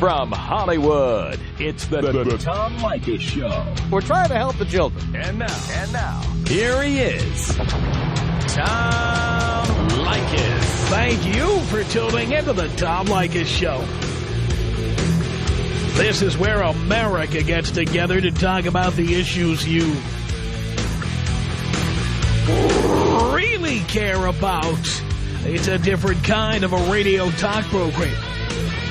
From Hollywood, it's the, the, the Tom Leykis Show. We're trying to help the children. And now, and now, here he is, Tom Leykis. Thank you for tuning into the Tom Leykis Show. This is where America gets together to talk about the issues you really care about. It's a different kind of a radio talk program.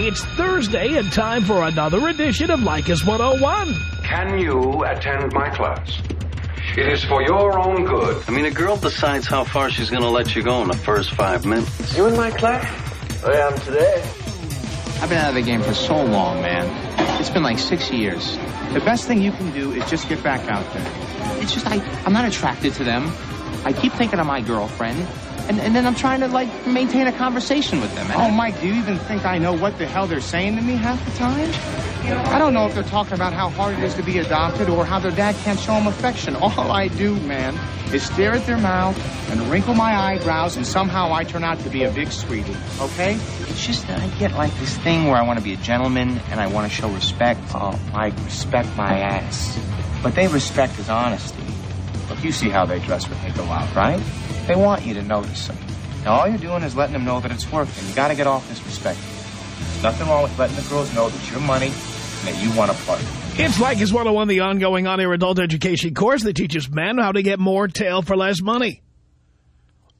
It's Thursday and time for another edition of Leykis 101. Can you attend my class? It is for your own good. I mean, a girl decides how far she's going to let you go in the first five minutes. You in my class? I am today. I've been out of the game for so long, man. It's been like six years. The best thing you can do is just get back out there. It's just, I, I'm not attracted to them. I keep thinking of my girlfriend, and, and then I'm trying to, like, maintain a conversation with them. Oh, Mike, do you even think I know what the hell they're saying to me half the time? I don't know if they're talking about how hard it is to be adopted or how their dad can't show them affection. All I do, man, is stare at their mouth and wrinkle my eyebrows, and somehow I turn out to be a big sweetie, okay? It's just that I get, like, this thing where I want to be a gentleman and I want to show respect. Oh, Mike, respect my ass. But they respect his honesty. You see how they dress when they go out, right? They want you to notice them. Now, all you're doing is letting them know that it's working. You got to get off this respect. There's nothing wrong with letting the girls know that you're money and that you want to party. It's like Leykis 101, the ongoing on-air adult education course that teaches men how to get more tail for less money.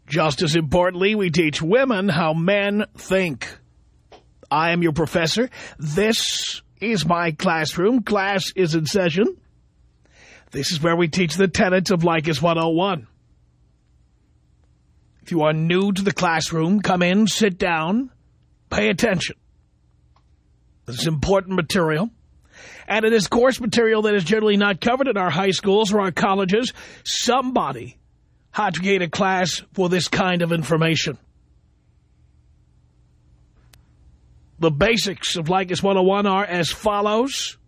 Just as importantly, we teach women how men think. I am your professor. This is my classroom. Class is in session. This is where we teach the tenets of Leykis 101. If you are new to the classroom, come in, sit down, pay attention. This is important material. And it is course material that is generally not covered in our high schools or our colleges. Somebody had to create a class for this kind of information. The basics of Leykis 101 are as follows.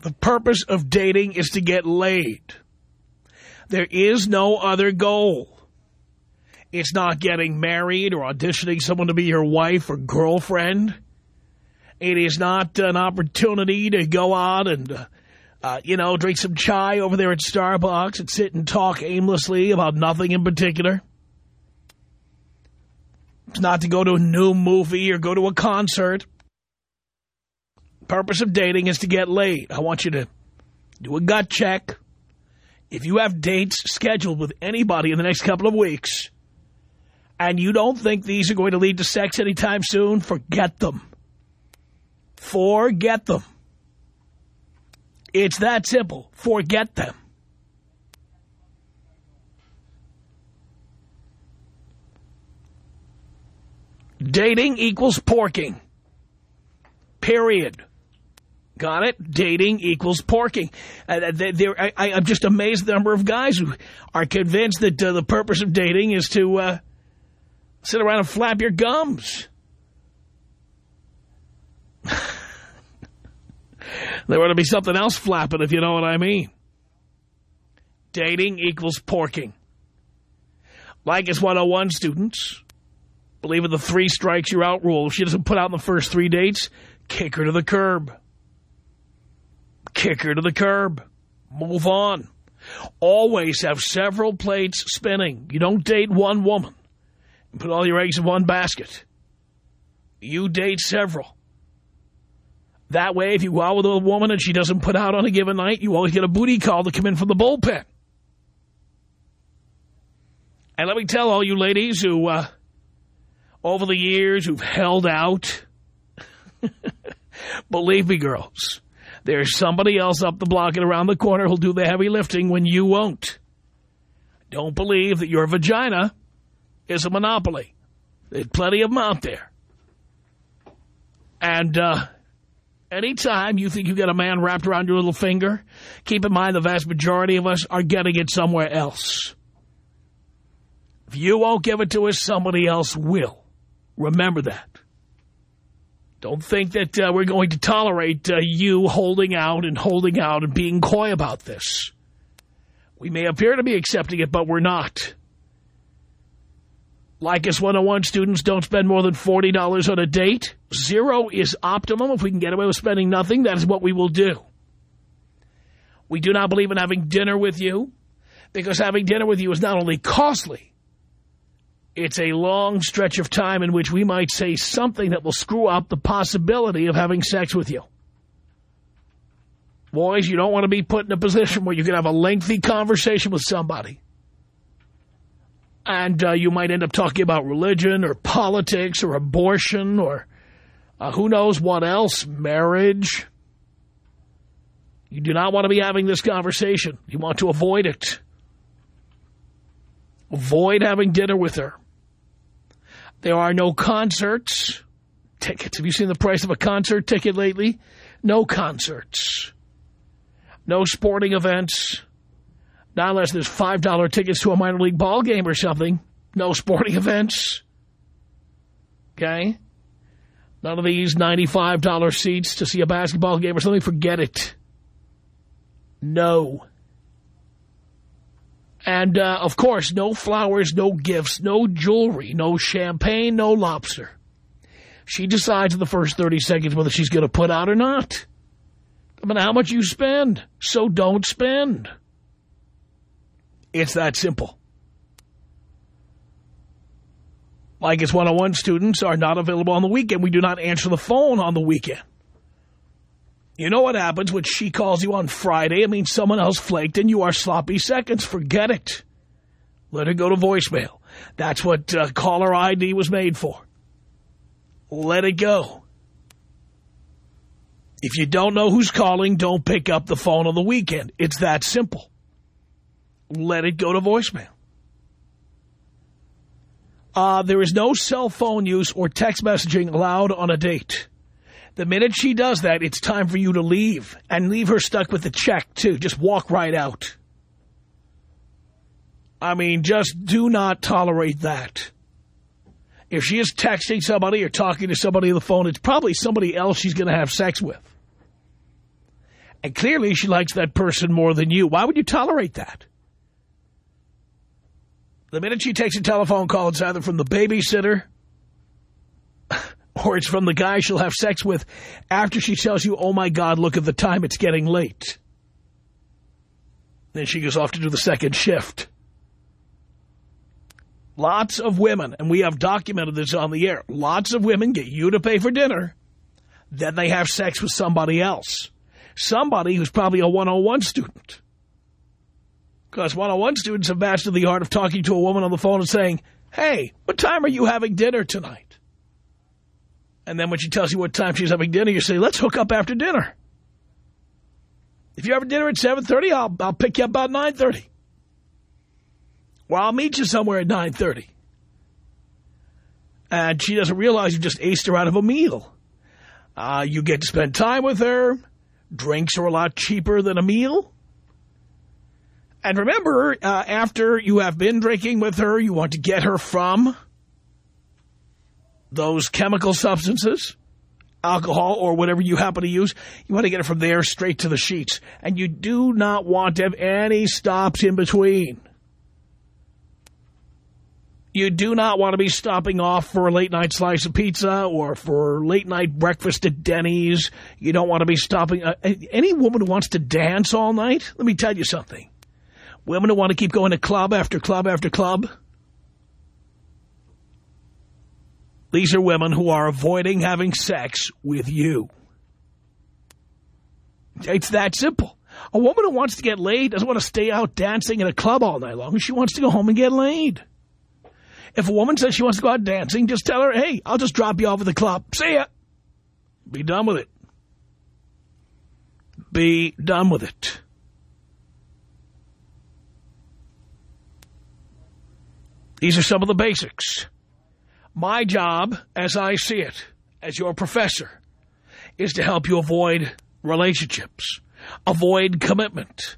The purpose of dating is to get laid. There is no other goal. It's not getting married or auditioning someone to be your wife or girlfriend. It is not an opportunity to go out and, uh, you know, drink some chai over there at Starbucks and sit and talk aimlessly about nothing in particular. It's not to go to a new movie or go to a concert. Purpose of dating is to get laid. I want you to do a gut check. If you have dates scheduled with anybody in the next couple of weeks and you don't think these are going to lead to sex anytime soon, forget them. Forget them. It's that simple. Forget them. Dating equals porking. Period. Got it? Dating equals porking. Uh, they, they're- I, I'm just amazed at the number of guys who are convinced that uh, the purpose of dating is to uh, sit around and flap your gums. there ought to be something else flapping, if you know what I mean. Dating equals porking. Leykis 101 students. Believe in the three strikes you're out rule. If she doesn't put out in the first three dates, kick her to the curb. Kick her to the curb. Move on. Always have several plates spinning. You don't date one woman and put all your eggs in one basket. You date several. That way, if you go out with a woman and she doesn't put out on a given night, you always get a booty call to come in from the bullpen. And let me tell all you ladies who, uh, over the years, who've held out, believe me, girls, there's somebody else up the block and around the corner who'll do the heavy lifting when you won't. Don't believe that your vagina is a monopoly. There's plenty of them out there. And, uh, Anytime you think you get a man wrapped around your little finger, keep in mind the vast majority of us are getting it somewhere else. If you won't give it to us, somebody else will. Remember that. Don't think that uh, we're going to tolerate uh, you holding out and holding out and being coy about this. We may appear to be accepting it, but we're not. Leykis 101 students don't spend more than $40 on a date. Zero is optimum. If we can get away with spending nothing, that is what we will do. We do not believe in having dinner with you because having dinner with you is not only costly, it's a long stretch of time in which we might say something that will screw up the possibility of having sex with you. Boys, you don't want to be put in a position where you can have a lengthy conversation with somebody. And uh, you might end up talking about religion or politics or abortion or uh, who knows what else, marriage. You do not want to be having this conversation. You want to avoid it. Avoid having dinner with her. There are no concerts. Tickets. Have you seen the price of a concert ticket lately? No concerts. No sporting events. Not unless there's $5 tickets to a minor league ball game or something. No sporting events. Okay? None of these $95 seats to see a basketball game or something. Forget it. No. And, uh, of course, no flowers, no gifts, no jewelry, no champagne, no lobster. She decides in the first 30 seconds whether she's going to put out or not. I mean, how much you spend. So don't spend. It's that simple. Leykis 101 students are not available on the weekend. We do not answer the phone on the weekend. You know what happens when she calls you on Friday? It means someone else flaked and you are sloppy seconds. Forget it. Let her go to voicemail. That's what uh, caller ID was made for. Let it go. If you don't know who's calling, don't pick up the phone on the weekend. It's that simple. Let it go to voicemail. Uh, there is no cell phone use or text messaging allowed on a date. The minute she does that, it's time for you to leave. And leave her stuck with the check, too. Just walk right out. I mean, just do not tolerate that. If she is texting somebody or talking to somebody on the phone, it's probably somebody else she's going to have sex with. And clearly she likes that person more than you. Why would you tolerate that? The minute she takes a telephone call, it's either from the babysitter or it's from the guy she'll have sex with after she tells you, oh, my God, look at the time, it's getting late. Then she goes off to do the second shift. Lots of women, and we have documented this on the air, lots of women get you to pay for dinner, then they have sex with somebody else. Somebody who's probably a 101 student. Because 101 students have mastered the art of talking to a woman on the phone and saying, hey, what time are you having dinner tonight? And then when she tells you what time she's having dinner, you say, let's hook up after dinner. If you're having dinner at 7.30, I'll, I'll pick you up about 9.30. Well, I'll meet you somewhere at 9.30. And she doesn't realize you just aced her out of a meal. Uh, you get to spend time with her. Drinks are a lot cheaper than a meal. And remember, uh, after you have been drinking with her, you want to get her from those chemical substances, alcohol or whatever you happen to use, you want to get it from there straight to the sheets. And you do not want to have any stops in between. You do not want to be stopping off for a late-night slice of pizza or for late-night breakfast at Denny's. You don't want to be stopping. Uh, any woman who wants to dance all night, let me tell you something. Women who want to keep going to club after club after club, These are women who are avoiding having sex with you. It's that simple. A woman who wants to get laid doesn't want to stay out dancing in a club all night long. She wants to go home and get laid. If a woman says she wants to go out dancing, just tell her, hey, I'll just drop you off at the club. See ya. Be done with it. Be done with it. These are some of the basics. My job, as I see it, as your professor, is to help you avoid relationships, avoid commitment,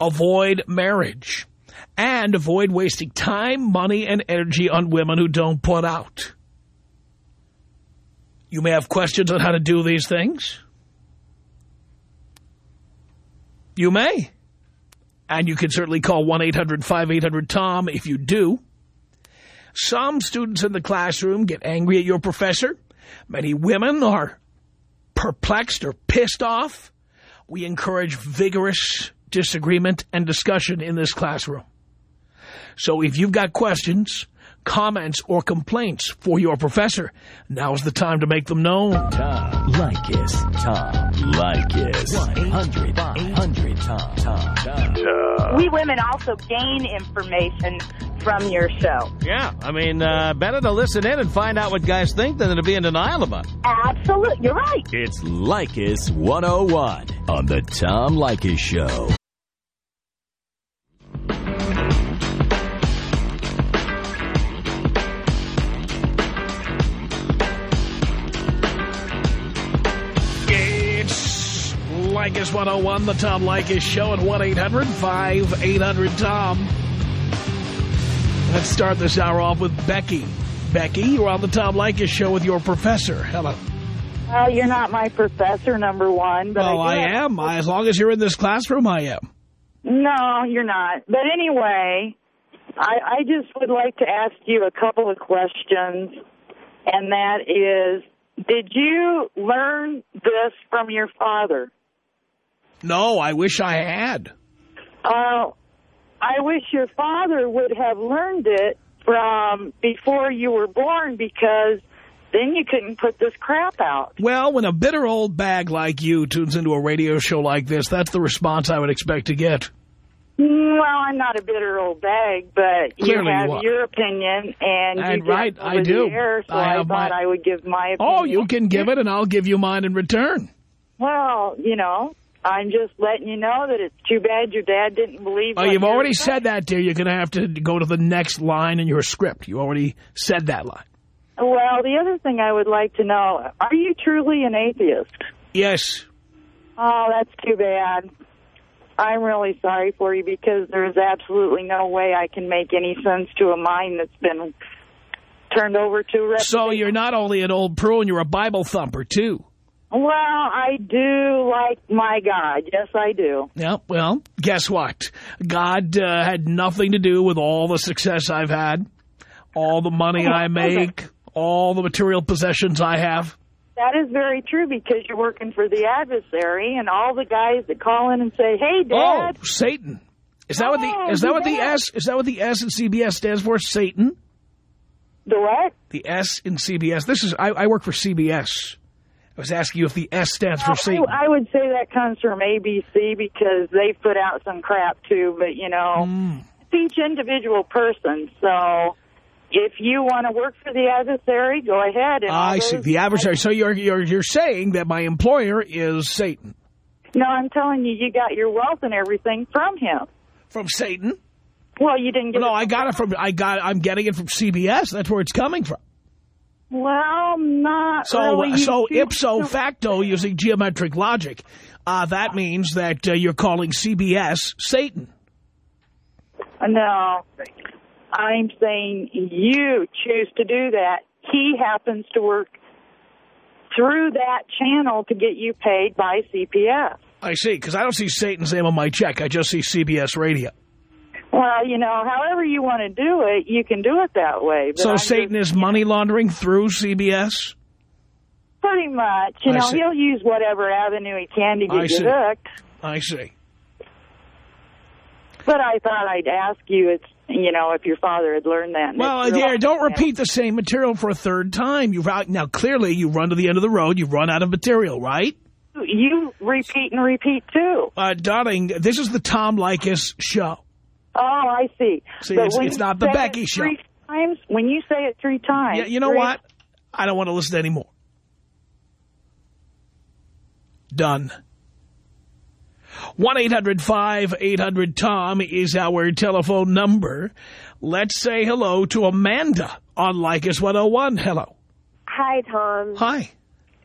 avoid marriage, and avoid wasting time, money, and energy on women who don't put out. You may have questions on how to do these things. You may. And you can certainly call 1-800-5800-TOM if you do. Some students in the classroom get angry at your professor. Many women are perplexed or pissed off. We encourage vigorous disagreement and discussion in this classroom. So if you've got questions, comments, or complaints for your professor, now's the time to make them known. Tom Leykis. Tom Leykis. 1-800-5800-TOM. Tom. Tom. We women also gain information from your show. Yeah, I mean, uh, better to listen in and find out what guys think than to be in denial about it. Absolutely. You're right. It's Leykis 101 on the Tom Leykis Show. Leykis 101, the Tom Leykis Show at 1-800-5800-TOM. Let's start this hour off with Becky. Becky, you're on the Tom Leykis Show with your professor. Hello. Well, you're not my professor, number one. But Well, I, I am. As long as you're in this classroom, I am. No, you're not. But anyway, I, I just would like to ask you a couple of questions, and that is, did you learn this from your father? No, I wish I had. Uh, I wish your father would have learned it from before you were born because then you couldn't put this crap out. Well, when a bitter old bag like you tunes into a radio show like this, that's the response I would expect to get. Well, I'm not a bitter old bag, but Clearly you you have are. your opinion, and And you right, I do. Air, so I I, thought my- I would give my opinion. Oh, you can give it, and I'll give you mine in return. Well, you know, I'm just letting you know that it's too bad your dad didn't believe. Oh, you've already said that, dear. You're going to have to go to the next line in your script. You already said that line. Well, the other thing I would like to know: Are you truly an atheist? Yes. Oh, that's too bad. I'm really sorry for you because there's absolutely no way I can make any sense to a mind that's been turned over to. So you're not only an old prune, you're a Bible thumper, too. Well, I do like my God. Yes, I do. Yeah, well, guess what? God uh, had nothing to do with all the success I've had, all the money Oh, I make, all the material possessions I have. That is very true because you're working for the adversary and all the guys that call in and say, "Hey, Dad." Oh, Dad." Satan. Is that what Oh, the is that what the. S is that what the S in CBS stands for? Satan. The what? The S in CBS. This is I, I work for CBS. I was asking you if the S stands for Satan. I, would say that comes from ABC because they put out some crap too, but you know, Mm. it's each individual person. So if you want to work for the adversary, go ahead. And I see the adversary. So you're you're you're saying that my employer is Satan No, I'm telling you, you got your wealth and everything from him. from Satan. Well, you didn't get No, I got it from I got I'm getting it from CBS. That's where it's coming from. Well, not So really. So ipso facto, using geometric logic, uh, that means that uh, you're calling CBS Satan. No, I'm saying you choose to do that. He happens to work through that channel to get you paid by CBS. I see, because I don't see Satan's name on my check. I just see CBS Radio. Well, you know, however you want to do it, you can do it that way. So I'm Satan just- is money laundering through CBS? pretty much. You I know, see. he'll use whatever avenue he can to get I you see. hooked. I see. But I thought I'd ask you, it's you know, if your father had learned that. Well, dear, don't repeat the same material for a third time. You've out, now clearly you run to the end of the road. You've run out of material, right? You repeat and repeat too. Uh, darling, this is the Tom Leykis show. Oh, I see. See, But it's- it's not the Becky show. Three times, when you say it three times. Yeah, you know three- what? I don't want to listen anymore. Done. 1-800-5800-TOM is our telephone number. Let's say hello to Amanda on Leykis 101. Hello. Hi, Tom. Hi.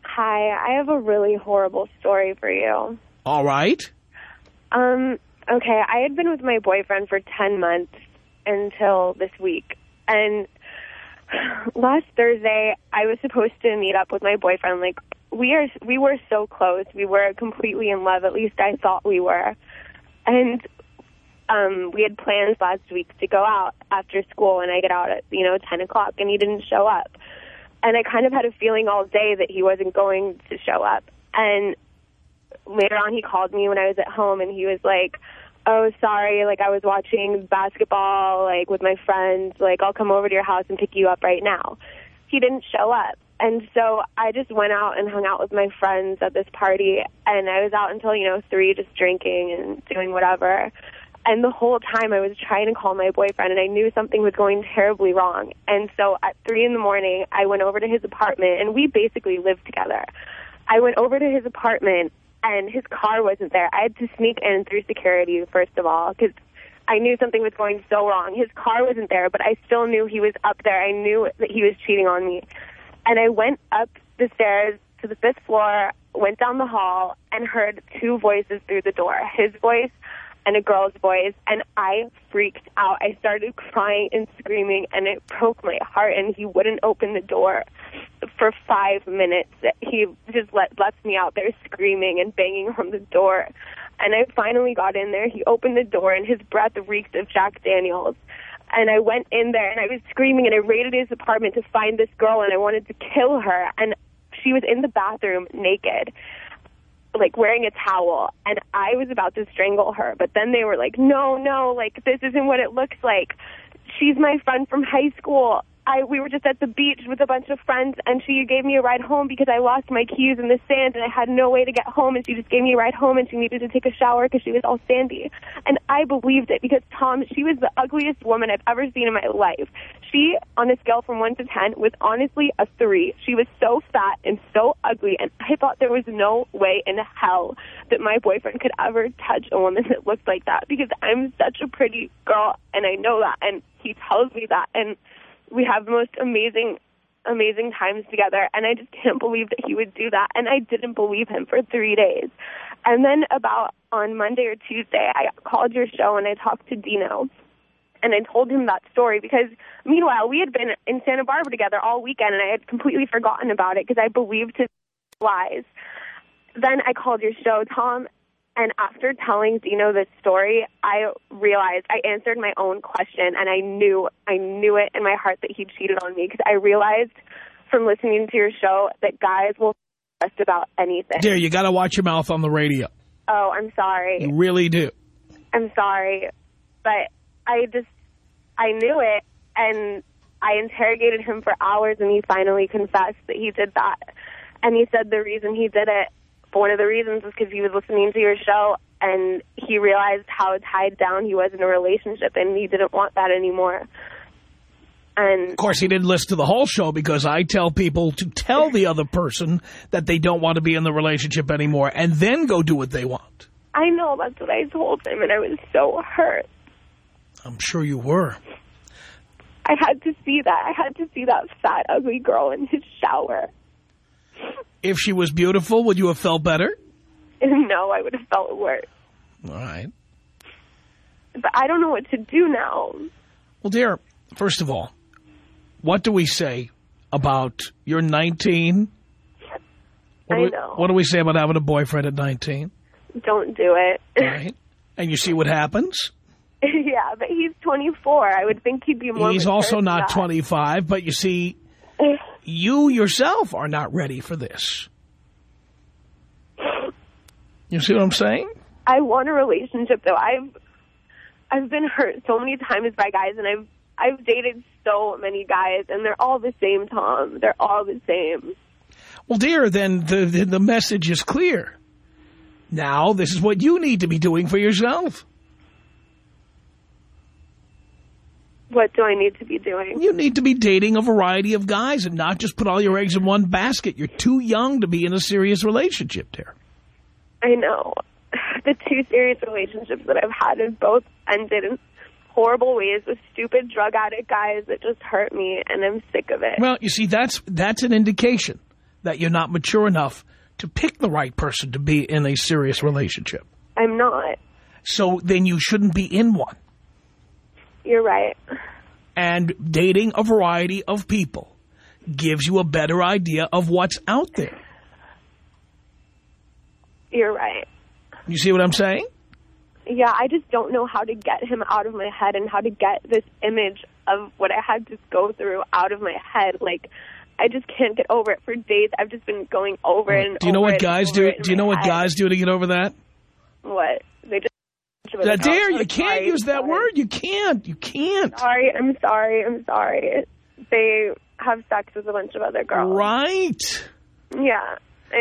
Hi, I have a really horrible story for you. All right. Um, okay, I had been with my boyfriend for 10 months until this week. And last Thursday, I was supposed to meet up with my boyfriend. Like, we are, we were so close. We were completely in love. At least I thought we were. And um, we had plans last week to go out after school, and I get out at, you know, 10 o'clock, and he didn't show up. And I kind of had a feeling all day that he wasn't going to show up. And later on, he called me when I was at home, and he was like, oh, sorry, like, I was watching basketball, like, with my friends. Like, I'll come over to your house and pick you up right now. He didn't show up. And so I just went out and hung out with my friends at this party, and I was out until, you know, 3 just drinking and doing whatever. And the whole time I was trying to call my boyfriend, and I knew something was going terribly wrong. And so at 3 in the morning, I went over to his apartment, and we basically lived together. I went over to his apartment, and his car wasn't there. I had to sneak in through security, first of all, because I knew something was going so wrong. His car wasn't there, but I still knew he was up there. I knew that he was cheating on me. And I went up the stairs to the fifth floor, went down the hall, and heard two voices through the door. His voice and a girl's voice, and I freaked out. I started crying and screaming, and it broke my heart, and he wouldn't open the door for five minutes. He just let, left me out there screaming and banging on the door. And I finally got in there. He opened the door, and his breath reeked of Jack Daniels. And I went in there, and I was screaming, and I raided his apartment to find this girl, and I wanted to kill her. And she was in the bathroom naked like wearing a towel and I was about to strangle her but then they were like no no like this isn't what it looks like she's my friend from high school I we were just at the beach with a bunch of friends and she gave me a ride home because I lost my keys in the sand and I had no way to get home and she just gave me a ride home and she needed to take a shower because she was all sandy. And I believed it because Tom, she was the ugliest woman I've ever seen in my life. She, on a scale from 1 to 10, was honestly a 3. She was so fat and so ugly and I thought there was no way in hell that my boyfriend could ever touch a woman that looked like that because I'm such a pretty girl and I know that and he tells me that and we have the most amazing amazing times together and I just can't believe that he would do that and I didn't believe him for 3 days. And then about on Monday or Tuesday I called your show and I talked to Dino and I told him that story because meanwhile we had been in Santa Barbara together all weekend and I had completely forgotten about it because I believed his lies. Then I called your show, Tom, and after telling Dino this story, I realized I answered my own question, and I knew I knew it in my heart that he cheated on me because I realized from listening to your show that guys will just about anything. Dear, you got to watch your mouth on the radio. Oh, I'm sorry. You really do. I'm sorry, but I just I knew it, and I interrogated him for hours, and he finally confessed that he did that. And he said the reason he did it one of the reasons is because he was listening to your show and he realized how tied down he was in a relationship and he didn't want that anymore. And of course, he didn't listen to the whole show because I tell people to tell the other person that they don't want to be in the relationship anymore and then go do what they want. I know, that's what I told him, and I was so hurt. I'm sure you were. I had to see that. I had to see that fat, ugly girl in his shower. If she was beautiful, would you have felt better? No, I would have felt worse. All right. But I don't know what to do now. Well, dear, first of all, what do we say about you're 19? What I do we, know. What do we say about having a boyfriend at 19? Don't do it. Right. And you see what happens? yeah, but he's 24. I would think he'd be more He's also not that. 25, but you see, you yourself are not ready for this. You see what I'm saying? I want a relationship though. I've I've been hurt so many times by guys and I've I've dated so many guys and they're all the same, Tom. They're all the same. Well, dear, then the, the, the message is clear. Now, this is what you need to be doing for yourself. What do I need to be doing? You need to be dating a variety of guys and not just put all your eggs in one basket. You're too young to be in a serious relationship, dear. I know. The two serious relationships that I've had have both ended in horrible ways with stupid drug addict guys that just hurt me and I'm sick of it. Well, you see, that's that's an indication that you're not mature enough to pick the right person to be in a serious relationship. I'm not. So then you shouldn't be in one. You're right. And dating a variety of people gives you a better idea of what's out there. You're right. You see what I'm saying? Yeah, I just don't know how to get him out of my head and how to get this image of what I had to go through out of my head. Like, I just can't get over it. For days, I've just been going over it and Do you know what guys do? over it in Do you know what head. guys do to get over that? What? They just... That dare you can't sorry, use that sorry. word. You can't. You can't. Sorry, I'm sorry, I'm sorry. They have sex with a bunch of other girls. Right. Yeah.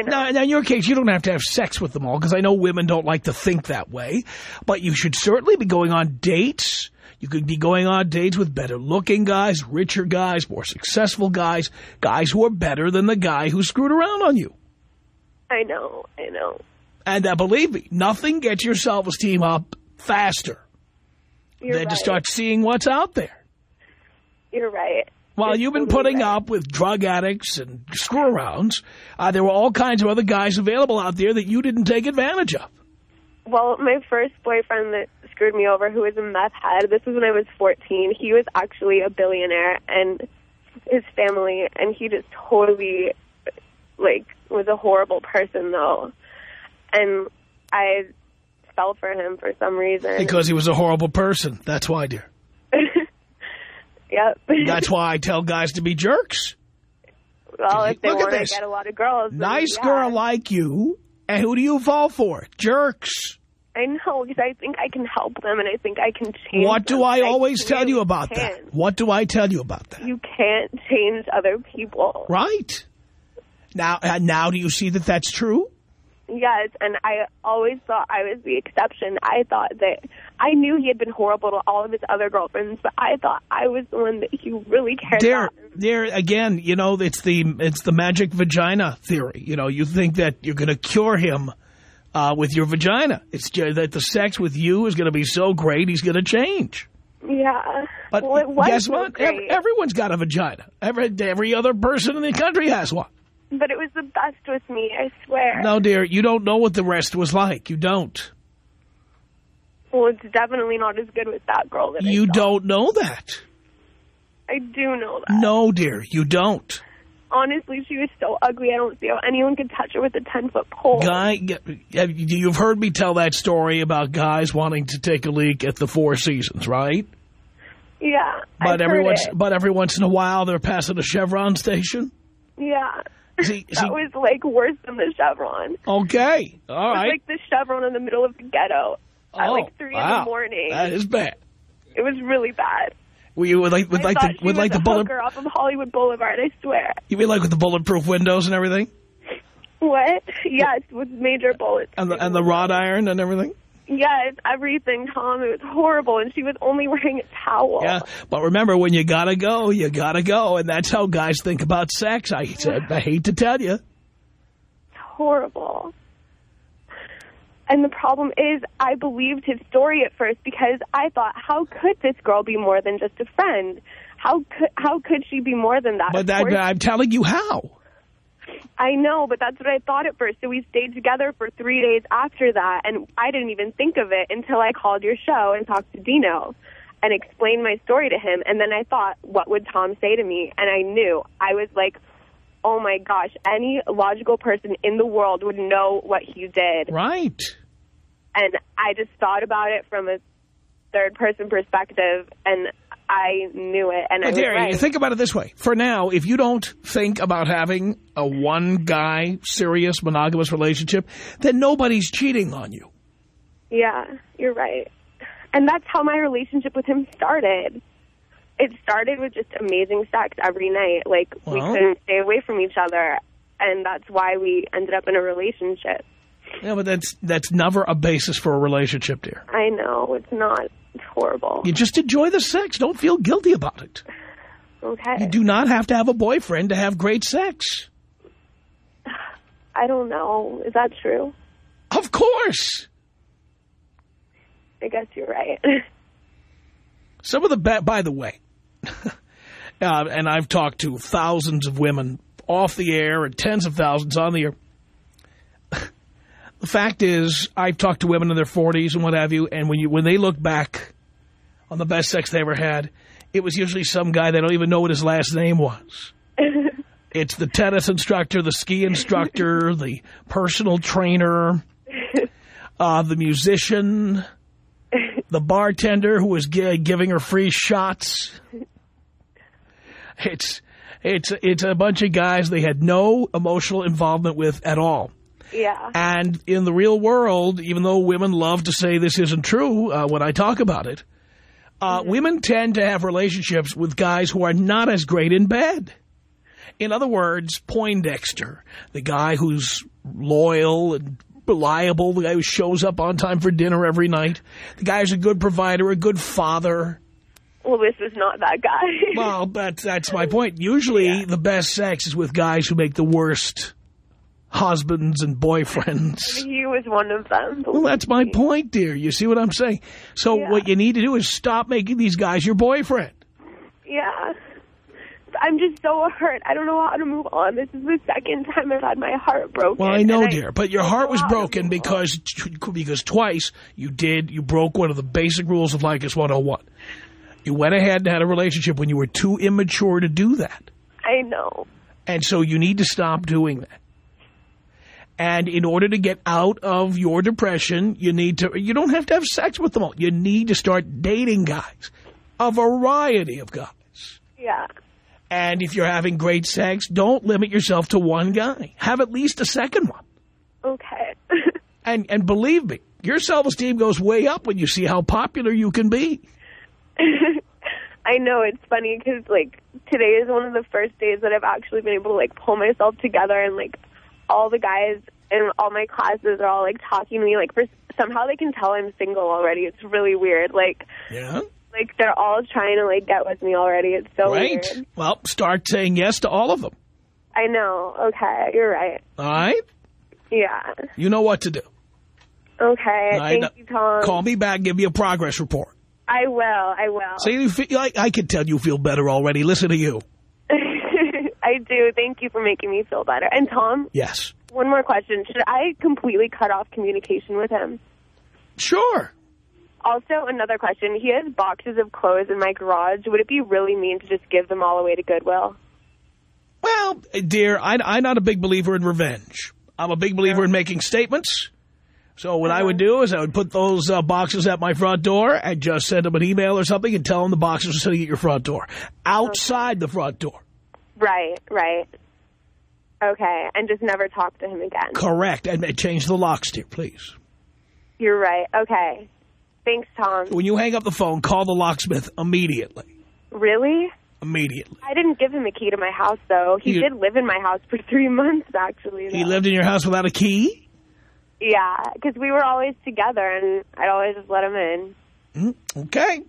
Now, now, in your case, you don't have to have sex with them all because I know women don't like to think that way. But you should certainly be going on dates. You could be going on dates with better-looking guys, richer guys, more successful guys, guys who are better than the guy who screwed around on you. I know, I know. And uh, believe me, nothing gets your self-esteem up faster You're than right. to start seeing what's out there. You're right. While You're you've been totally putting right. up with drug addicts and screw-arounds, uh, there were all kinds of other guys available out there that you didn't take advantage of. Well, my first boyfriend that screwed me over, who was a meth head, this was when I was 14. He was actually a billionaire and his family, and he just totally, like, was a horrible person, though. And I fell for him for some reason. Because he was a horrible person. That's why, dear. Yep. That's why I tell guys to be jerks. well, if they Look want to get a lot of girls. Nice yeah. girl like you, and who do you fall for? Jerks. I know, because I think I can help them, and I think I can change What do them. I always tell you about can. that? What do I tell you about that? You can't change other people. Right. Now, uh, now do you see that that's true? Yes, and I always thought I was the exception. I thought that I knew he had been horrible to all of his other girlfriends, but I thought I was the one that he really cared There, about. there again. You know, it's the it's the magic vagina theory. You know, you think that you're going to cure him uh, with your vagina. It's ju- that the sex with you is going to be so great, he's going to change. Yeah. But well, guess so what? Ev- great, everyone's got a vagina. Every every other person in the country has one. But it was the best with me, I swear. No, dear, you don't know what the rest was like. You don't. Well, it's definitely not as good with that girl that You don't know that. I do know that. No, dear, you don't. Honestly, she was so ugly, I don't see how anyone could touch her with a 10-foot pole. Guy, you've heard me tell that story about guys wanting to take a leak at the Four Seasons, right? Yeah, But every heard once, it. but every once in a while, they're passing a Chevron station. Yeah. See, that see- was, like, worse than the Chevron. Okay, all It was like the Chevron in the middle of the ghetto at oh, like 3 in the morning. That is bad. It was really bad. Were you with like with I like the with like the bullet? off of Hollywood Boulevard, I swear. You mean like with the bulletproof windows and everything, What? Yes, with major bullets. and the and the wrought iron and everything? Yes, everything, Tom. It was horrible, and she was only wearing a towel. Yeah, but remember, when you gotta go, you gotta go, and that's how guys think about sex. I I hate to tell you. It's horrible. And the problem is, I believed his story at first because I thought, how could this girl be more than just a friend? How could how could she be more than that? But that, I'm telling you how. I know, but that's what I thought at first. So we stayed together for three days after that, and I didn't even think of it until I called your show and talked to Dino and explained my story to him. And then I thought, what would Tom say to me? And I knew. I was like, oh my gosh, any logical person in the world would know what he did. Right. And I just thought about it from a third person perspective, and I knew it. And I was there, right. think about it this way. For now, if you don't think about having a one-guy, serious, monogamous relationship, then nobody's cheating on you. Yeah, you're right. And that's how my relationship with him started. It started with just amazing sex every night. Like, we couldn't stay away from each other. And that's why we ended up in a relationship. Yeah, but that's that's never a basis for a relationship, dear. I know, it's not. It's horrible. You just enjoy the sex. Don't feel guilty about it. Okay. You do not have to have a boyfriend to have great sex. I don't know. Is that true? Of course. I guess you're right. Some of the, by the way, uh, and I've talked to thousands of women off the air and tens of thousands on the air. The fact is, I've talked to women in their 40s and what have you, and when you when they look back on the best sex they ever had, it was usually some guy they don't even know what his last name was. it's the tennis instructor, the ski instructor, the personal trainer, uh, the musician, the bartender who was giving her free shots. It's it's it's a bunch of guys they had no emotional involvement with at all. Yeah. And in the real world, even though women love to say this isn't true uh, when I talk about it, uh, mm -hmm. women tend to have relationships with guys who are not as great in bed. In other words, Poindexter, the guy who's loyal and reliable, the guy who shows up on time for dinner every night, the guy who's a good provider, a good father. Well, this is not that guy. well, that's, that's my point. Usually yeah. the best sex is with guys who make the worst husbands and boyfriends. He was one of them. Well, that's my point, dear. You see what I'm saying? So yeah. what you need to do is stop making these guys your boyfriend. Yeah. I'm just so hurt. I don't know how to move on. This is the second time I've had my heart broken. Well, I know, dear, I but your heart was broken because because twice you did, you broke one of the basic rules of Leykis 101. You went ahead and had a relationship when you were too immature to do that. I know. And so you need to stop doing that. And in order to get out of your depression, you need to, you don't have to have sex with them all. You need to start dating guys. A variety of guys. Yeah. And if you're having great sex, don't limit yourself to one guy. Have at least a second one. Okay. and and believe me, your self-esteem goes way up when you see how popular you can be. I know, it's funny because, like, today is one of the first days that I've actually been able to, like, pull myself together and, like, all the guys in all my classes are all like talking to me. Like for somehow they can tell I'm single already. It's really weird. Like yeah. Like they're all trying to like get with me already. It's so right. weird. Well, start saying yes to all of them. I know. Okay, you're right. All right. Yeah. You know what to do. Okay. Right. Thank you, Tom. Call me back. Give me a progress report. I will. I will. See, you feel, I, I can tell you feel better already. Listen to you. I do. Thank you for making me feel better. And Tom? Yes. One more question. Should I completely cut off communication with him? Sure. Also, another question. He has boxes of clothes in my garage. Would it be really mean to just give them all away to Goodwill? Well, dear, I, am not a big believer in revenge. I'm a big believer in making statements. So what. I would do is I would put those uh, boxes at my front door and just send them an email or something and tell them the boxes are sitting at your front door. Outside the front door. Right, right. Okay, and just never talk to him again. Correct, and change the locks, dear, please. You're right. Okay. Thanks, Tom. When you hang up the phone, call the locksmith immediately. Really? Immediately. I didn't give him a key to my house, though. He you, did live in my house for three months, actually. Though. He lived in your house without a key? Yeah, because we were always together, and I'd always just let him in. Mm, okay.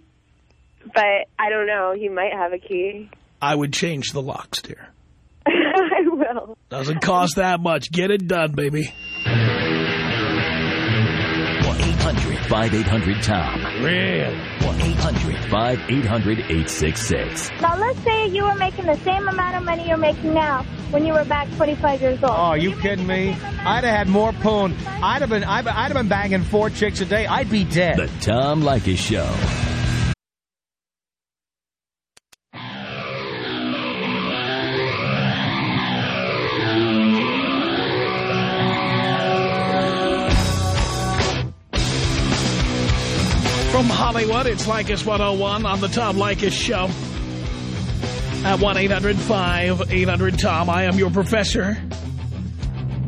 But I don't know. He might have a key. I would change the locks, dear. I will. Doesn't cost that much. Get it done, baby. 1-800-5800-TOM. Real. 1-800-5800-866. Now, let's say you were making the same amount of money you're making now when you were back 25 years old. Oh, are you, you kidding me? I'd have had more poon. I'd have been I'd, I'd have been banging four chicks a day. I'd be dead. The Tom Leykis Show. It's Leykis 101 on the Tom Leykis Show. At 1-800-5800-TOM. I am your professor,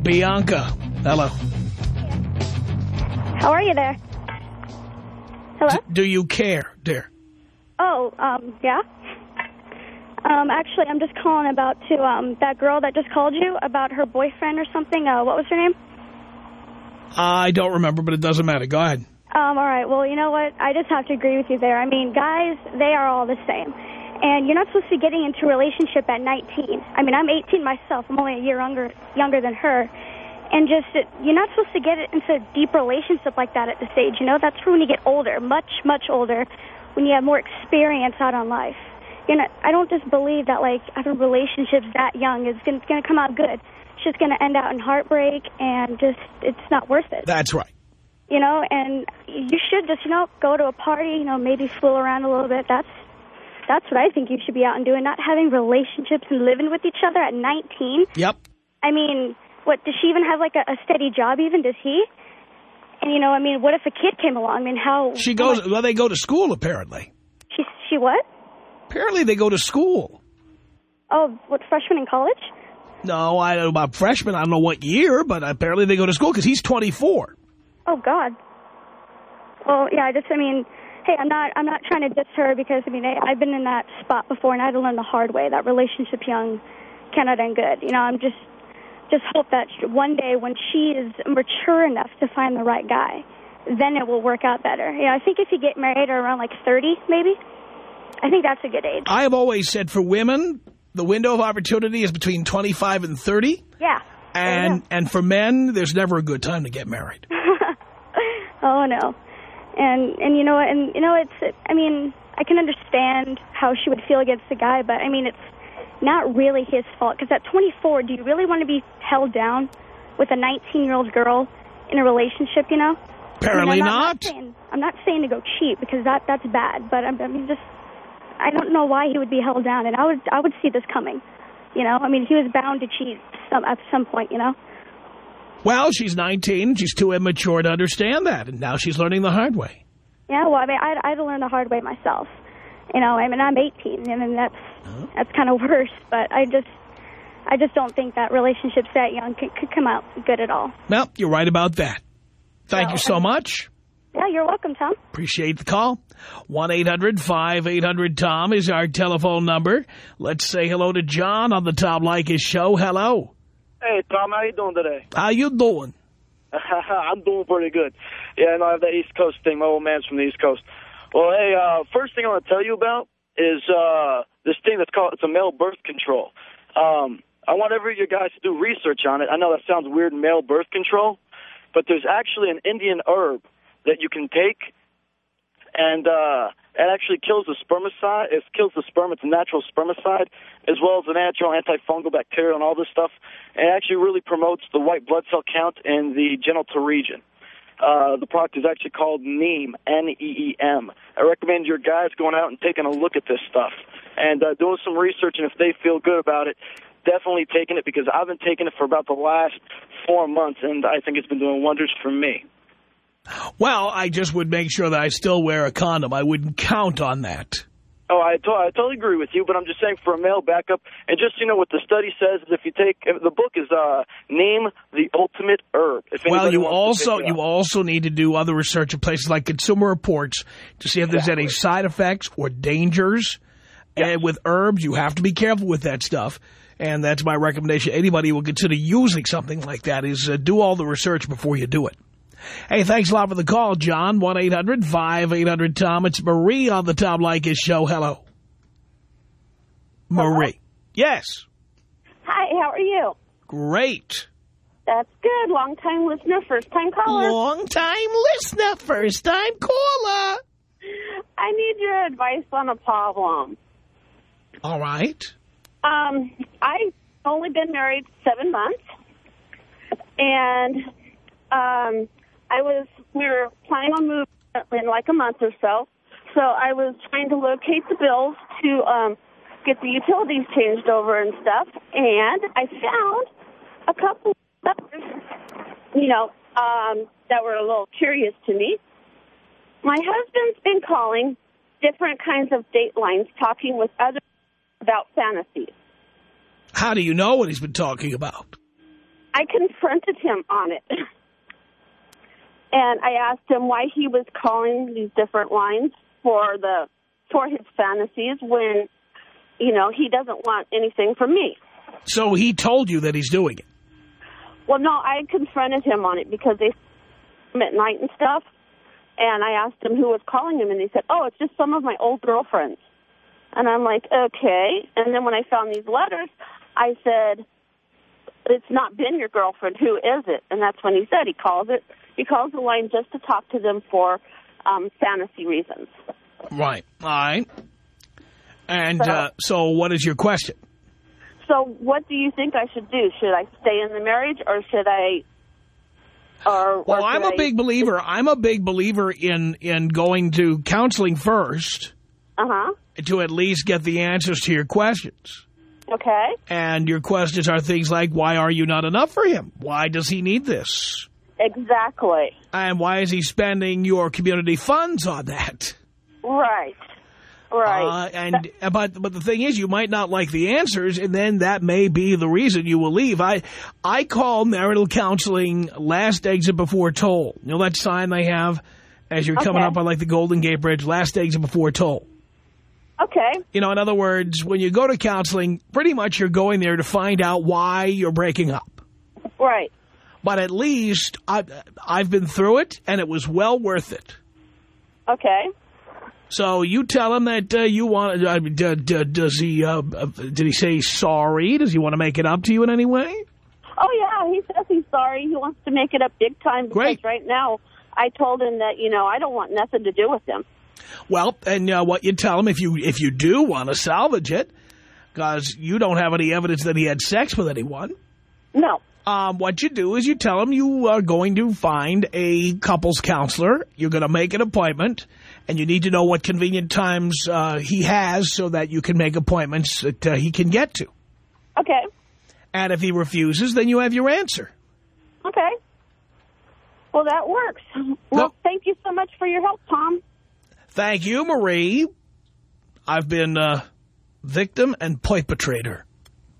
Bianca. Hello. How are you there? Hello? D do you care, dear? Oh, um, yeah. Um, actually, I'm just calling about to um, that girl that just called you about her boyfriend or something. Uh, what was her name? I don't remember, but it doesn't matter. Go ahead. Um, all right. Well, you know what? I just have to agree with you there. I mean, guys, they are all the same. And you're not supposed to be getting into a relationship at 19. I mean, I'm 18 myself. I'm only a year younger, younger than her. And just, you're not supposed to get into a deep relationship like that at this age. You know, that's when you get older, much, much older, when you have more experience out on life. you know, I don't just believe that like having relationships that young is going to come out good. It's just going to end out in heartbreak and just it's not worth it. That's right. You know, and you should just you know go to a party. You know, maybe fool around a little bit. That's that's what I think you should be out and doing. Not having relationships and living with each other at 19. Yep. I mean, what does she even have like a, a steady job? Even does he? And you know, I mean, what if a kid came along? I mean, how She goes. Well, they go to school apparently. she she what? Apparently, they go to school. Oh, what freshman in college? No, I don't know about freshmen. I don't know what year, but apparently they go to school because he's 24. Oh God. Well, yeah, I just I mean, hey, I'm not I'm not trying to diss her because I mean I, I've been in that spot before and I had to learn the hard way that relationship young cannot end good. You know, I'm just just hope that one day when she is mature enough to find the right guy, then it will work out better. You know, I think if you get married around like 30, maybe, I think that's a good age. I have always said for women, the window of opportunity is between 25 and 30. Yeah. And and for men, there's never a good time to get married. oh no. And and you know what? And you know it's. I mean, I can understand how she would feel against the guy, but I mean, it's not really his fault. Because at 24, do you really want to be held down with a 19-year-old girl in a relationship? You know. Apparently I mean, I'm not. not saying, I'm not saying to go cheat because that that's bad, but I'm, I mean just I don't know why he would be held down, and I would I would see this coming. You know, I mean he was bound to cheat some at some point. You know. Well, she's 19. She's too immature to understand that, and now she's learning the hard way. Yeah, well, I mean, I, I had to learn the hard way myself. You know, I mean, I'm 18, and then that's uh-huh. that's kind of worse. But I just, I just don't think that relationships that young could, could come out good at all. Well, you're right about that. Thank you so much. Yeah, you're welcome, Tom. Appreciate the call. 1-800-5800-TOM is our telephone number. Let's say hello to John on the Tom Leykis show. Hello. Hey, Tom, how you doing today? How you doing? I'm doing pretty good. Yeah, I know I have that East Coast thing. My old man's from the East Coast. Well, hey, uh, first thing I want to tell you about is uh, this thing that's called, it's a male birth control. Um, I want every of you guys to do research on it. I know that sounds weird, male birth control, but there's actually an Indian herb that you can take, and uh, it actually kills the spermicide. It kills the sperm. It's a natural spermicide, as well as a natural antifungal bacterial and all this stuff. It actually really promotes the white blood cell count in the genital region. Uh, the product is actually called Neem, N-E-E-M. I recommend your guys going out and taking a look at this stuff and uh, doing some research, and if they feel good about it, definitely taking it because I've been taking it for about the last four months, and I think it's been doing wonders for me. Well, I just would make sure that I still wear a condom. I wouldn't count on that. Oh, I, to I totally agree with you, but I'm just saying for a male backup, and just you know what the study says is if you take the book is uh, Neem the ultimate herb. If Well, you also you also need to do other research at places like Consumer Reports to see if there's any side effects or dangers. And with herbs, you have to be careful with that stuff. And that's my recommendation. Anybody who will consider using something like that is uh, do all the research before you do it. Hey, thanks a lot for the call, John. 1-800-5800-TOM. It's Marie on the Tom Leykis show. Hello. Marie. Yes. Hi, how are you? Great. That's good. Long time listener, first time caller. Long time listener, first time caller. I need your advice on a problem. All right. Um, I've only been married seven months, and um, I was we were planning on moving in like a month or so. So I was trying to locate the bills to um, get the utilities changed over and stuff, and I found a couple of letters, you know, um, that were a little curious to me. My husband's been calling different kinds of datelines, talking with others about fantasies. How do you know what he's been talking about? I confronted him on it. And I asked him why he was calling these different lines for the for his fantasies when, you know, he doesn't want anything from me. So he told you that he's doing it. Well, no, I confronted him on it because they at night and stuff. And I asked him who was calling him, and he said, "Oh, it's just some of my old girlfriends." And I'm like, "Okay." And then when I found these letters, I said, "It's not been your girlfriend. Who is it?" And that's when he said he calls it. He calls the line just to talk to them for um, fantasy reasons. Right. All right. And So- uh, so what is your question? So what do you think I should do? Should I stay in the marriage or should I... Or, Well, or I'm a a I- big believer. I'm a big believer in, in going to counseling first Uh-huh. to at least get the answers to your questions. Okay. And your questions are things like, why are you not enough for him? Why does he need this? Exactly. And why is he spending your community funds on that? Right. Right. Uh, and but but the thing is, you might not like the answers, and then that may be the reason you will leave. I I call marital counseling last exit before toll. You know that sign they have as you're coming up on like the Golden Gate Bridge, last exit before toll. Okay. You know, in other words, when you go to counseling, pretty much you're going there to find out why you're breaking up. Right. But at least I, I've been through it, and it was well worth it. Okay. So you tell him that uh, you want. Uh, d d does he? Uh, uh, did he say sorry? Does he want to make it up to you in any way? Oh, yeah, he says he's sorry. He wants to make it up big time because Great. right now I told him that, you know, I don't want nothing to do with him. Well, and uh, what you tell him if you if you do want to salvage it, because you don't have any evidence that he had sex with anyone. No. Um, what you do is you tell him you are going to find a couples counselor. You're going to make an appointment, and you need to know what convenient times uh, he has so that you can make appointments that uh, he can get to. Okay. And if he refuses, then you have your answer. Okay. Well, that works. Well, thank you so much for your help, Tom. Thank you, Marie. I've been uh, victim and perpetrator,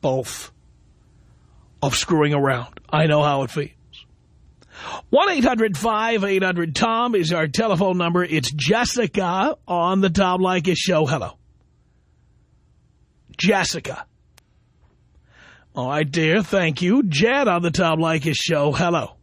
both, of screwing around. I know how it feels. 1-800-5800-TOM is our telephone number. It's Jessica on the Tom Leykis show. Hello. Jessica. All right, dear. Thank you. Jed on the Tom Leykis show. Hello.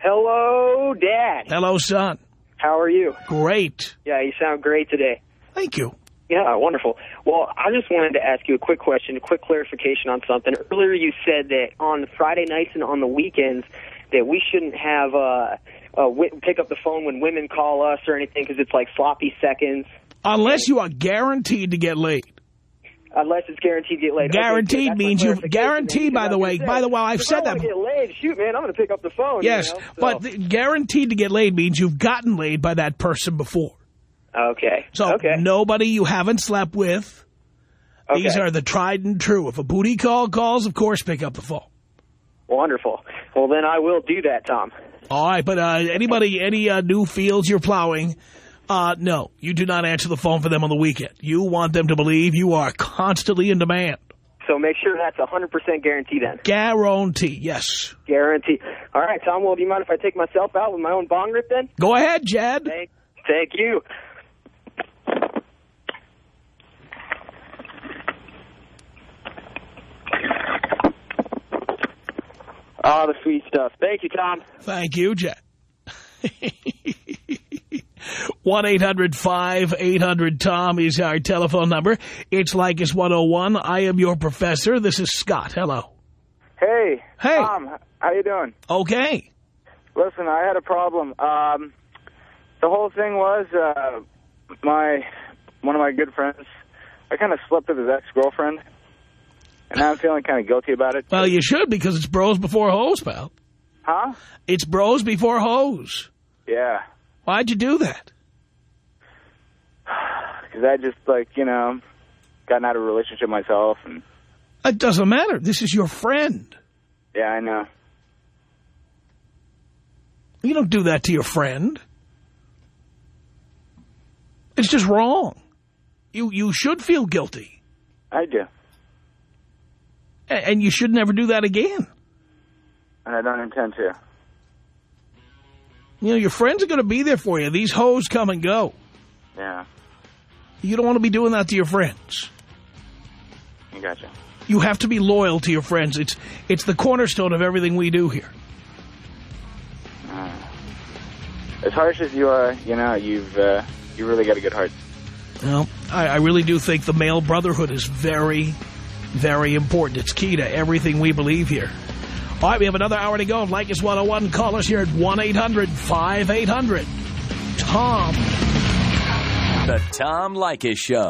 Hello, Dad. Hello, son. How are you? Great. Yeah, you sound great today. Thank you. Yeah, wonderful. Well, I just wanted to ask you a quick question, a quick clarification on something. Earlier you said that on Friday nights and on the weekends that we shouldn't have uh, uh, pick up the phone when women call us or anything because it's like sloppy seconds. Unless you are guaranteed to get laid. Unless it's guaranteed to get laid. Guaranteed my means you've guaranteed. By the way, by the way, I've if said that. get laid. Shoot, man, I'm going to pick up the phone. Yes, you know? but the, guaranteed to get laid means you've gotten laid by that person before. Okay. So okay. nobody you haven't slept with. These are the tried and true. If a booty call calls, of course, pick up the phone. Wonderful. Well, then I will do that, Tom. All right, but uh, anybody, any uh, new fields you're plowing, uh, no, you do not answer the phone for them on the weekend. You want them to believe you are constantly in demand. So make sure that's a 100% guarantee then. Guarantee, yes. Guarantee. All right, Tom, well, do you mind if I take myself out with my own bong rip then? Go ahead, Jed. Thank, thank you. Oh, the sweet stuff. Thank you, Tom. Thank you, Jed. 1-800-5800-TOM is our telephone number. It's Leykis 101. I am your professor. This is Scott. Hello. Hey. Hey. Tom, how you doing? Okay. Listen, I had a problem. Um, the whole thing was uh, my one of my good friends. I kind of slept with his ex-girlfriend, and I'm feeling kind of guilty about it. Well, you should because it's bros before hoes, pal. Huh? It's bros before hoes. Yeah. Why'd you do that? Because I just, like, you know, gotten out of a relationship myself, and It doesn't matter. This is your friend. yeah, I know. You don't do that to your friend. It's just wrong. You you should feel guilty. I do. And you should never do that again. And I don't intend to. You know, your friends are going to be there for you. These hoes come and go. Yeah, You don't want to be doing that to your friends. I gotcha. You have to be loyal to your friends. It's it's the cornerstone of everything we do here. Uh, as harsh as you are, you know, you've uh, you really got a good heart. Well, I, I really do think the male brotherhood is very, very important. It's key to everything we believe here. All right, we have another hour to go. Leykis 101, call us here at 1-800-5800-TOM. The Tom Leykis Show.